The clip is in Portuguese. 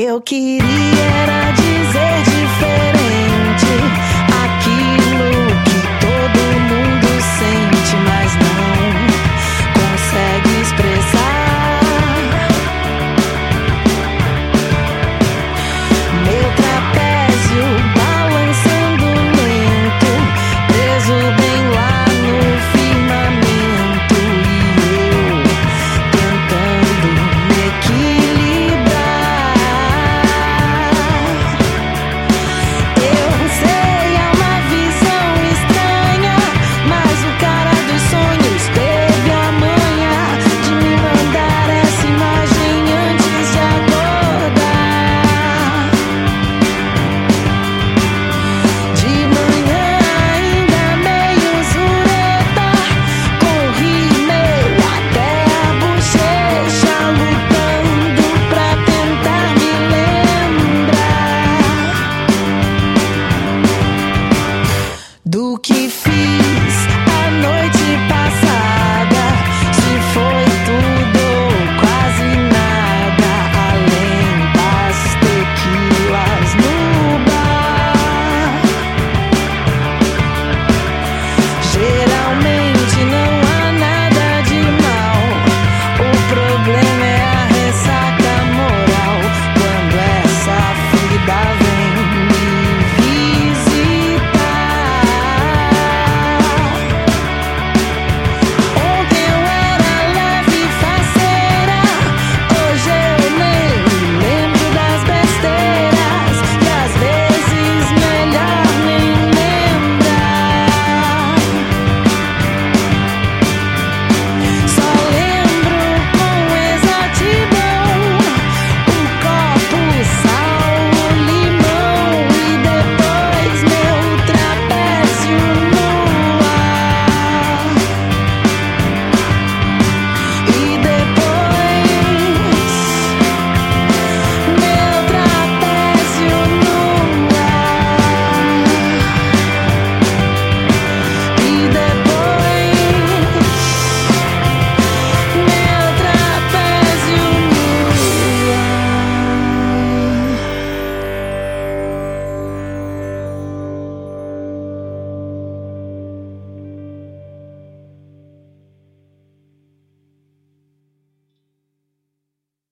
Eu queria era dizer do que fez.